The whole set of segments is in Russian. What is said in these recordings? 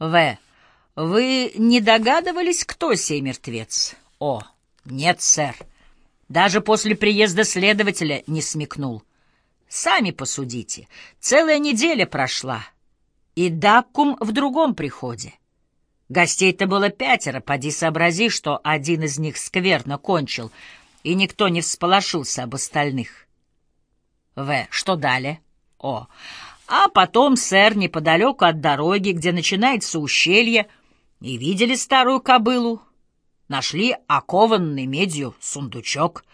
В. Вы не догадывались, кто сей мертвец? О. Нет, сэр. Даже после приезда следователя не смекнул. Сами посудите. Целая неделя прошла. И Даккум в другом приходе. Гостей-то было пятеро, поди сообрази, что один из них скверно кончил, и никто не всполошился об остальных. В. Что далее? О. А потом, сэр, неподалеку от дороги, где начинается ущелье, и видели старую кобылу, нашли окованный медью сундучок.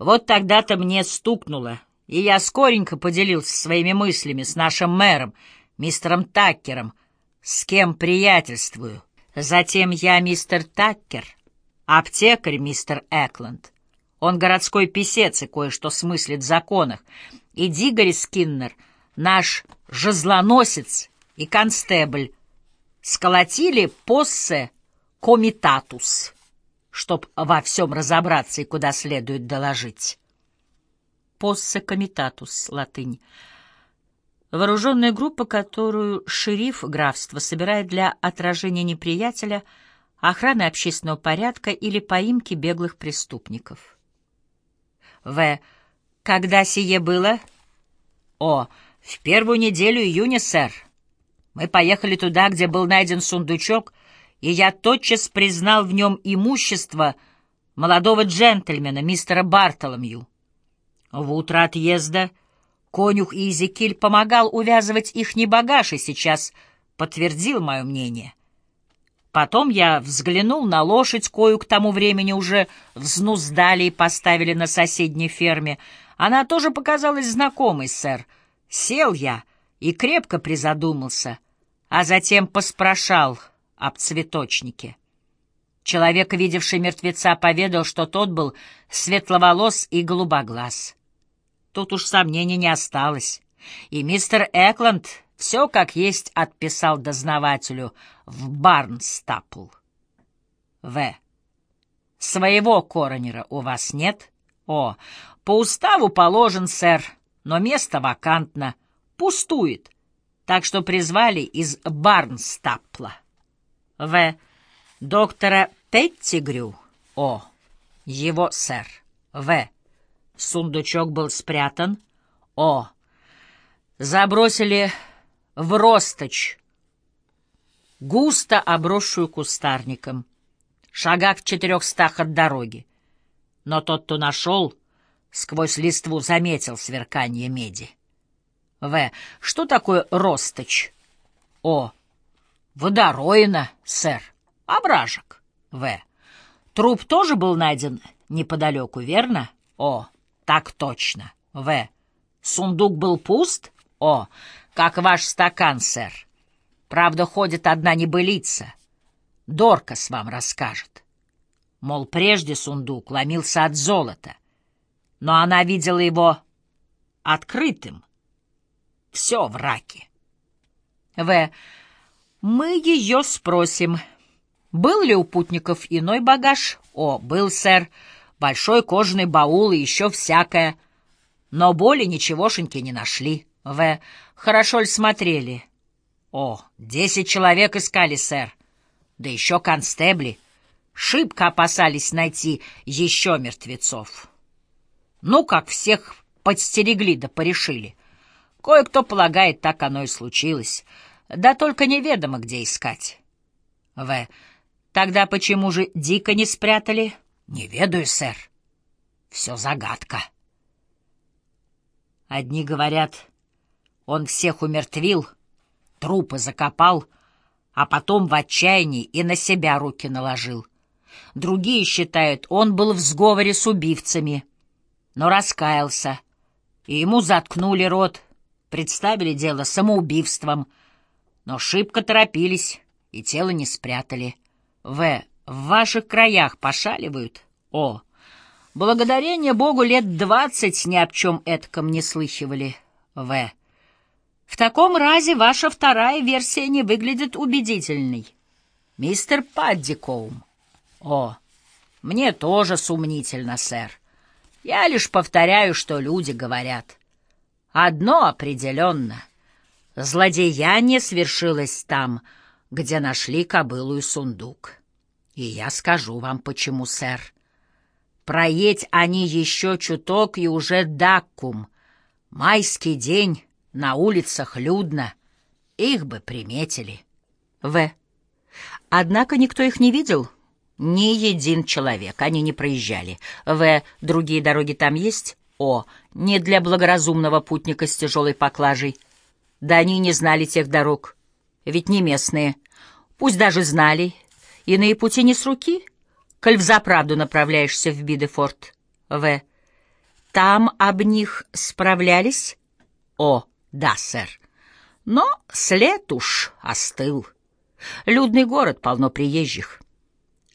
Вот тогда-то мне стукнуло, и я скоренько поделился своими мыслями с нашим мэром, мистером Таккером, с кем приятельствую. Затем я мистер Таккер, аптекарь мистер Экланд. Он городской писец и кое-что смыслит в законах. И Дигори Скиннер, наш жезлоносец и констебль, сколотили поссе комитатус, чтоб во всем разобраться и куда следует доложить. Поссе комитатус, латынь. Вооруженная группа, которую шериф графства собирает для отражения неприятеля, охраны общественного порядка или поимки беглых преступников. В. Когда сие было? О. В первую неделю июня, сэр. Мы поехали туда, где был найден сундучок, и я тотчас признал в нем имущество молодого джентльмена, мистера Бартоломью. В утро отъезда конюх Изекиль помогал увязывать их багаж и сейчас подтвердил мое мнение. Потом я взглянул на лошадь, кою к тому времени уже взнуздали и поставили на соседней ферме. Она тоже показалась знакомой, сэр. Сел я и крепко призадумался, а затем поспрашал об цветочнике. Человек, видевший мертвеца, поведал, что тот был светловолос и голубоглаз. Тут уж сомнений не осталось. И мистер Экланд все как есть отписал дознавателю в Барнстапл. В. Своего коронера у вас нет? О, по уставу положен, сэр, но место вакантно, пустует, так что призвали из Барнстапла. В. Доктора Петтигрю. О, его, сэр. В. Сундучок был спрятан. О, забросили в росточь, густо обросшую кустарником, шагах в четырехстах от дороги. Но тот, кто нашел, сквозь листву заметил сверкание меди. В. Что такое росточь? О. Водороина, сэр. Ображек. В. Труп тоже был найден неподалеку, верно? О. Так точно. В. Сундук был пуст? О. Как ваш стакан, сэр. Правда, ходит одна небылица. Доркас вам расскажет. Мол, прежде сундук ломился от золота но она видела его открытым. Все в раке. В. Мы ее спросим. Был ли у путников иной багаж? О, был, сэр. Большой кожаный баул и еще всякое. Но боли ничегошеньки не нашли. В. Хорошо ли смотрели? О, десять человек искали, сэр. Да еще констебли. Шибко опасались найти еще мертвецов. Ну, как всех подстерегли да порешили. Кое-кто полагает, так оно и случилось. Да только неведомо, где искать. В. Тогда почему же дико не спрятали? Не ведаю, сэр. Все загадка. Одни говорят, он всех умертвил, трупы закопал, а потом в отчаянии и на себя руки наложил. Другие считают, он был в сговоре с убивцами — но раскаялся, и ему заткнули рот, представили дело самоубийством, но шибко торопились и тело не спрятали. В. В ваших краях пошаливают? О. Благодарение Богу лет двадцать ни об чем этком не слыхивали. В. В таком разе ваша вторая версия не выглядит убедительной. Мистер Паддикоум. О, мне тоже сумнительно, сэр. Я лишь повторяю, что люди говорят. Одно определенно. Злодеяние свершилось там, где нашли кобылу и сундук. И я скажу вам, почему, сэр. Проедь они еще чуток и уже даккум. Майский день, на улицах людно. Их бы приметили. В. Однако никто их не видел. Ни един человек. Они не проезжали. В. Другие дороги там есть? О. Не для благоразумного путника с тяжелой поклажей. Да они не знали тех дорог. Ведь не местные. Пусть даже знали. Иные пути не с руки. Коль взаправду направляешься в Бидефорд. В. Там об них справлялись? О, да, сэр. Но след уж остыл. Людный город, полно приезжих.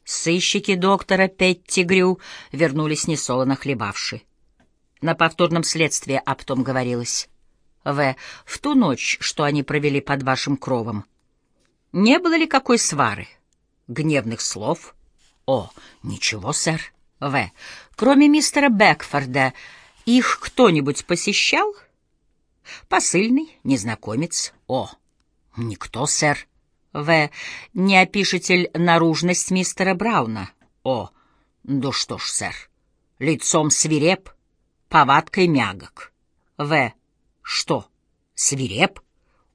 Сыщики доктора Петтигрю вернулись несолоно хлебавши. На повторном следствии об том говорилось. В. В ту ночь, что они провели под вашим кровом, не было ли какой свары? Гневных слов? О, ничего, сэр. В. Кроме мистера Бекфорда, их кто-нибудь посещал? Посыльный, незнакомец? О, никто, сэр. В. Не опишете наружность мистера Брауна? О, да что ж, сэр. Лицом свиреп, повадкой мягок. В. Что, свиреп?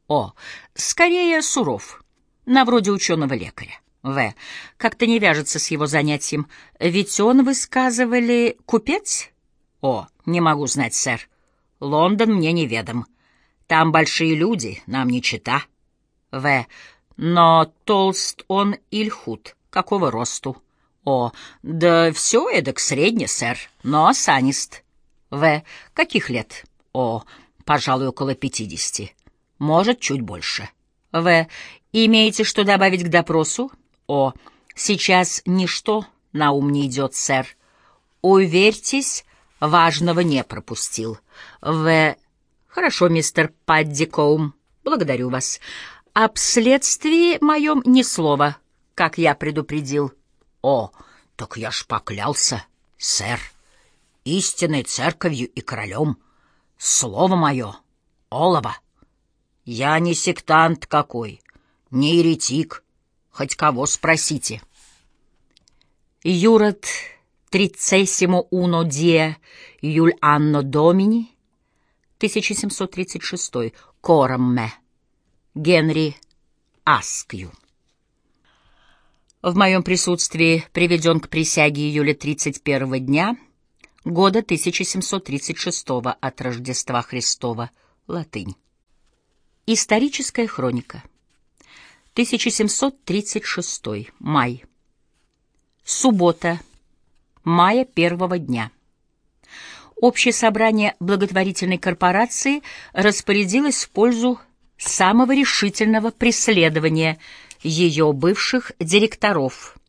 О, скорее суров, на вроде ученого-лекаря. В. Как-то не вяжется с его занятием. Ведь он, высказывали, купец? О, не могу знать, сэр. Лондон мне неведом. Там большие люди, нам не чита. В. Но толст он или худ? Какого росту? О, да все эдак средне, сэр, но осанист. В. Каких лет? О, пожалуй, около пятидесяти. Может, чуть больше. В. Имеете что добавить к допросу? О, сейчас ничто на ум не идет, сэр. Уверьтесь, важного не пропустил. В. Хорошо, мистер Паддикоум, благодарю вас. Об следствии моем ни слова, как я предупредил. О, так я ж поклялся, сэр, истинной церковью и королем. Слово мое, олово. Я не сектант какой, не еретик, хоть кого спросите. Юрат трицессимо уно дия Юль Анно Домини 1736 Корамме Генри Аскью в моем присутствии приведен к присяге июля 31 дня года 1736 от Рождества Христова, латынь. Историческая хроника. 1736. Май. Суббота. Мая первого дня. Общее собрание благотворительной корпорации распорядилось в пользу самого решительного преследования ее бывших директоров –